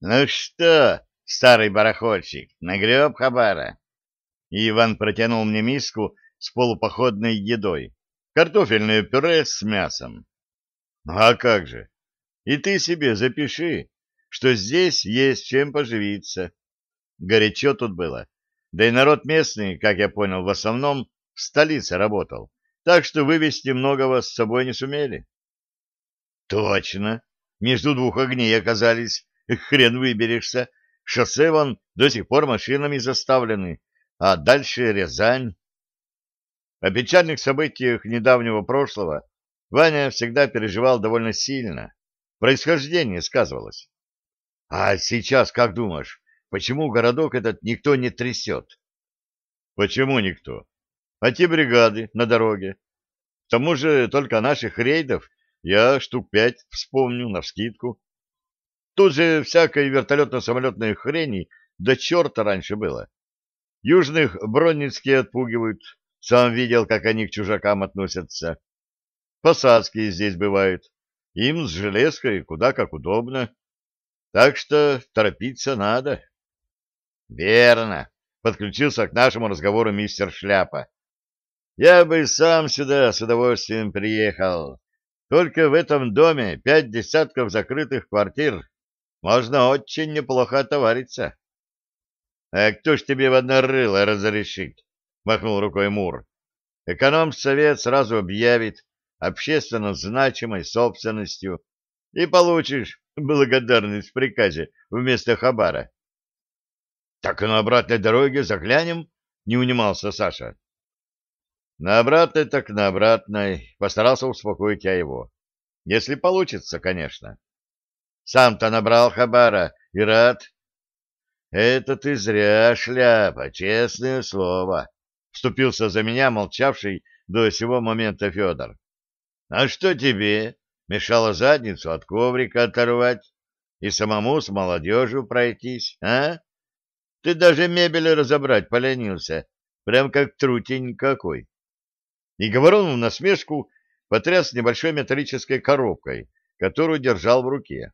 Ну что, старый барахольщик, нагреб хабара? И Иван протянул мне миску с полупоходной едой. Картофельное пюре с мясом. А как же? И ты себе запиши, что здесь есть чем поживиться. Горячо тут было. Да и народ местный, как я понял, в основном в столице работал, так что вывести многого с собой не сумели. Точно. Между двух огней оказались. Хрен выберешься. Шоссе вон до сих пор машинами заставлены, а дальше Рязань. О печальных событиях недавнего прошлого Ваня всегда переживал довольно сильно. Происхождение сказывалось. А сейчас, как думаешь, почему городок этот никто не трясет? Почему никто? А те бригады на дороге? К тому же только наших рейдов я штук пять вспомню навскидку. Тут же всякой вертолетно-самолетной хрени до черта раньше было. Южных бронницкие отпугивают. Сам видел, как они к чужакам относятся. Посадские здесь бывают. Им с железкой куда как удобно. Так что торопиться надо. Верно, подключился к нашему разговору мистер Шляпа. Я бы сам сюда с удовольствием приехал. Только в этом доме пять десятков закрытых квартир. Можно очень неплохо отовариться. — А кто ж тебе в одно рыло разрешит? — махнул рукой Мур. — Эконом-совет сразу объявит общественно значимой собственностью и получишь благодарность в приказе вместо хабара. — Так и на обратной дороге заглянем, — не унимался Саша. — На обратной так на обратной, — постарался успокоить я его. — Если получится, конечно. Сам-то набрал хабара и рад. — Это ты зря, шляпа, честное слово, — вступился за меня молчавший до сего момента Федор. — А что тебе? Мешало задницу от коврика оторвать и самому с молодежью пройтись, а? Ты даже мебель разобрать поленился, прям как трутень какой. И говорил в насмешку потряс небольшой металлической коробкой, которую держал в руке.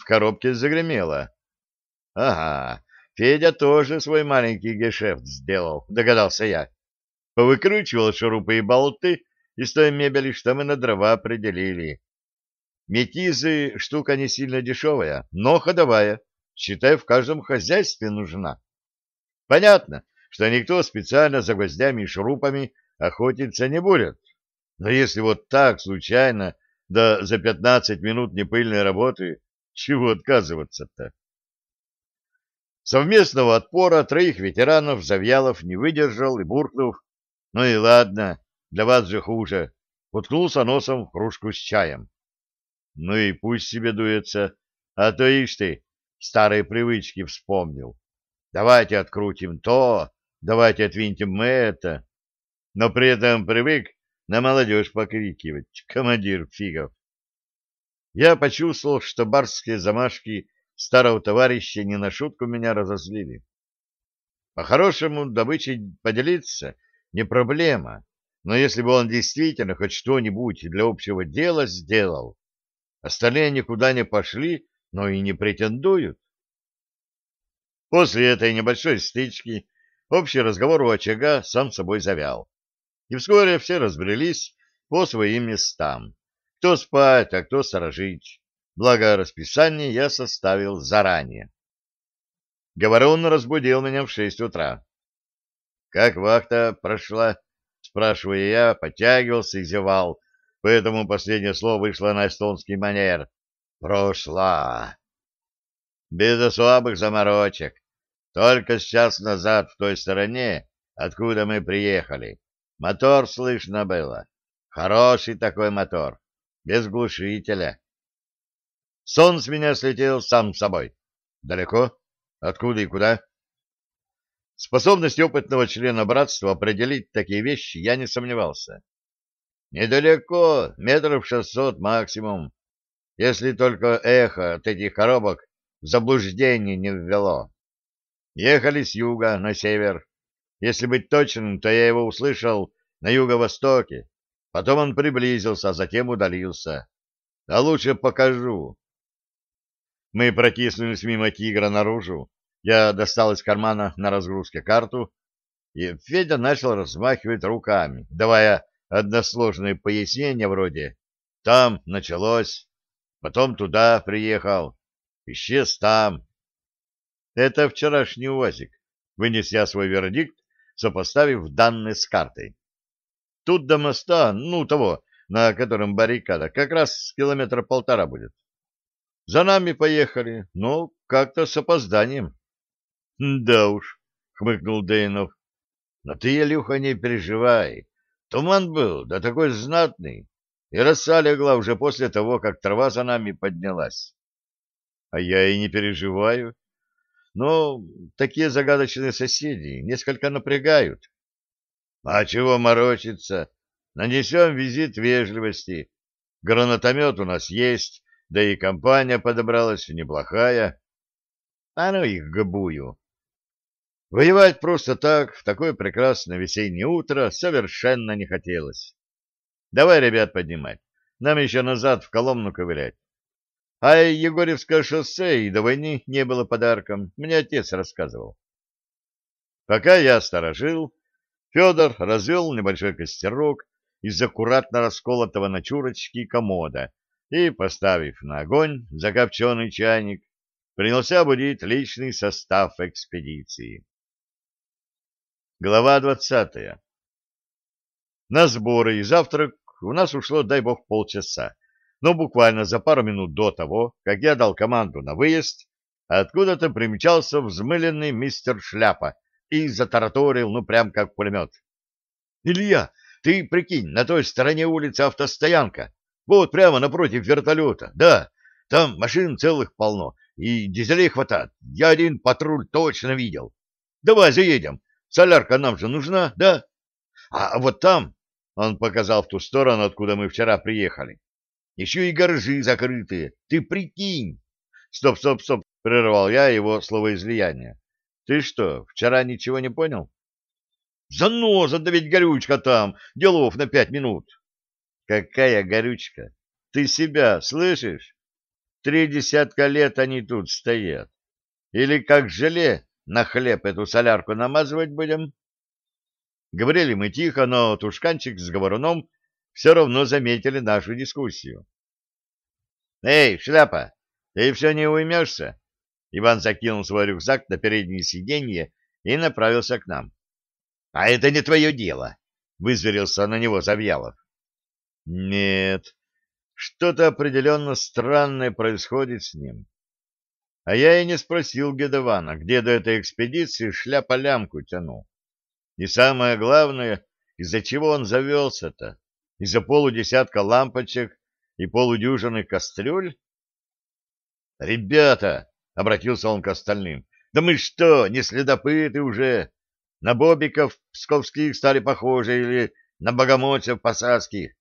В коробке загремело. Ага, Федя тоже свой маленький гешефт сделал, догадался я. Повыкручивал шурупы и болты из той мебели, что мы на дрова определили. Метизы штука не сильно дешевая, но ходовая, считай, в каждом хозяйстве нужна. Понятно, что никто специально за гвоздями и шурупами охотиться не будет. Но если вот так случайно, да за пятнадцать минут непыльной работы, чего отказываться-то? Совместного отпора троих ветеранов Завьялов не выдержал и, буркнув, ну и ладно, для вас же хуже, уткнулся носом в кружку с чаем. Ну и пусть себе дуется, а то ишь ты, старые привычки вспомнил. Давайте открутим то, давайте отвинтим это. Но при этом привык на молодежь покрикивать, командир фигов. Я почувствовал, что барские замашки старого товарища не на шутку меня разозлили. По-хорошему, добычей поделиться не проблема, но если бы он действительно хоть что-нибудь для общего дела сделал, остальные никуда не пошли, но и не претендуют. После этой небольшой стычки общий разговор у очага сам собой завял, и вскоре все разбрелись по своим местам. Кто спать, а кто сторожить. Благо, расписание я составил заранее. Говорун разбудил меня в шесть утра. «Как вахта прошла?» — спрашивая я, подтягивался и зевал, поэтому последнее слово вышло на эстонский манер. «Прошла!» «Без особых заморочек. Только сейчас назад в той стороне, откуда мы приехали. Мотор слышно было. Хороший такой мотор без глушителя. Сон с меня слетел сам собой. Далеко? Откуда и куда? Способность опытного члена братства определить такие вещи я не сомневался. Недалеко, метров шестьсот максимум, если только эхо от этих коробок в заблуждение не ввело. Ехали с юга на север. Если быть точным, то я его услышал на юго-востоке, Потом он приблизился, а затем удалился. А лучше покажу. Мы протиснулись мимо тигра наружу. Я достал из кармана на разгрузке карту, и Федя начал размахивать руками, давая односложные пояснения вроде «там началось», потом туда приехал, исчез там. Это вчерашний УАЗик, вынес я свой вердикт, сопоставив данные с картой. Тут до моста, ну, того, на котором баррикада, как раз километра полтора будет. За нами поехали, но как-то с опозданием. — Да уж, — хмыкнул Дейнов. — Но ты, Илюха, не переживай. Туман был, да такой знатный, и роса легла уже после того, как трава за нами поднялась. — А я и не переживаю. Но такие загадочные соседи несколько напрягают. — А чего морочиться? Нанесем визит вежливости. Гранатомет у нас есть, да и компания подобралась неплохая. А ну их гбую. Воевать просто так, в такое прекрасное весеннее утро, совершенно не хотелось. Давай, ребят, поднимать. Нам еще назад в Коломну ковырять. А Егорьевское шоссе и до войны не было подарком, мне отец рассказывал. Пока я сторожил, Федор развел небольшой костерок из аккуратно расколотого на чурочки комода и, поставив на огонь закопченный чайник, принялся будить личный состав экспедиции. Глава двадцатая. На сборы и завтрак у нас ушло, дай бог, полчаса, но буквально за пару минут до того, как я дал команду на выезд, откуда-то примчался взмыленный мистер Шляпа и затараторил, ну, прям как пулемет. — Илья, ты прикинь, на той стороне улицы автостоянка, вот прямо напротив вертолета. Да, там машин целых полно, и дизелей хватает. Я один патруль точно видел. Давай заедем. Солярка нам же нужна, да? А вот там, он показал в ту сторону, откуда мы вчера приехали, еще и гаражи закрытые. Ты прикинь. Стоп, стоп, стоп, прервал я его словоизлияние. Ты что, вчера ничего не понял? Заноза, да ведь горючка там, делов на пять минут. Какая горючка? Ты себя слышишь? Три десятка лет они тут стоят. Или как желе на хлеб эту солярку намазывать будем? Говорили мы тихо, но Тушканчик с говоруном все равно заметили нашу дискуссию. — Эй, шляпа, ты все не уймешься? Иван закинул свой рюкзак на переднее сиденье и направился к нам. — А это не твое дело, — вызверился на него Завьялов. Нет, что-то определенно странное происходит с ним. А я и не спросил Гедована, где до этой экспедиции шляпа-лямку тянул. И самое главное, из-за чего он завелся-то? Из-за полудесятка лампочек и полудюжины кастрюль? «Ребята!» — обратился он к остальным. «Да мы что, не следопыты уже? На бобиков псковских стали похожи или на богомольцев посадских?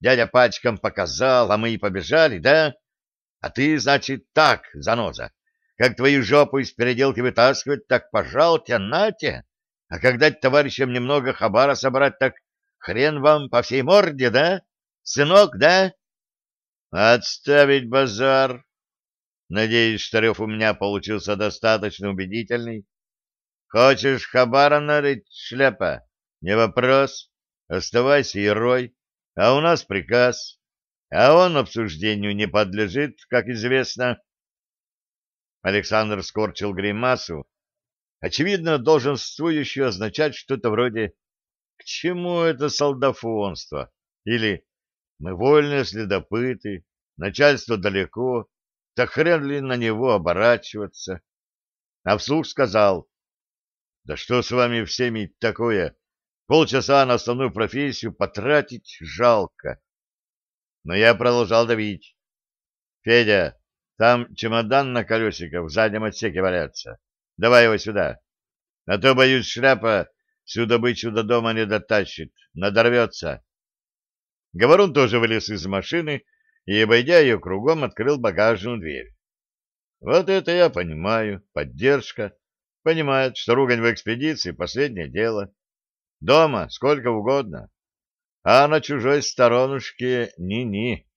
Дядя пачкам показал, а мы и побежали, да? А ты, значит, так, заноза, как твою жопу из переделки вытаскивать, так пожалуйте, нате. А когда товарищам немного хабара собрать, так хрен вам по всей морде, да? Сынок, да? Отставить базар. Надеюсь, Штарев у меня получился достаточно убедительный. Хочешь хабара нарыть, шляпа? Не вопрос. Оставайся и рой. А у нас приказ, а он обсуждению не подлежит, как известно. Александр скорчил гримасу, очевидно, долженствующую означать что-то вроде «К чему это солдафонство?» или «Мы вольные следопыты, начальство далеко, так хрен ли на него оборачиваться?» А вслух сказал «Да что с вами всеми такое? Полчаса на основную профессию потратить жалко. Но я продолжал давить. Федя, там чемодан на колесиках в заднем отсеке валяется. Давай его сюда. А то, боюсь, шляпа всю добычу до дома не дотащит, надорвется. Говорун тоже вылез из машины и, обойдя ее кругом, открыл багажную дверь. Вот это я понимаю, поддержка. Понимает, что ругань в экспедиции — последнее дело. Дома сколько угодно, а на чужой сторонушке ни-ни.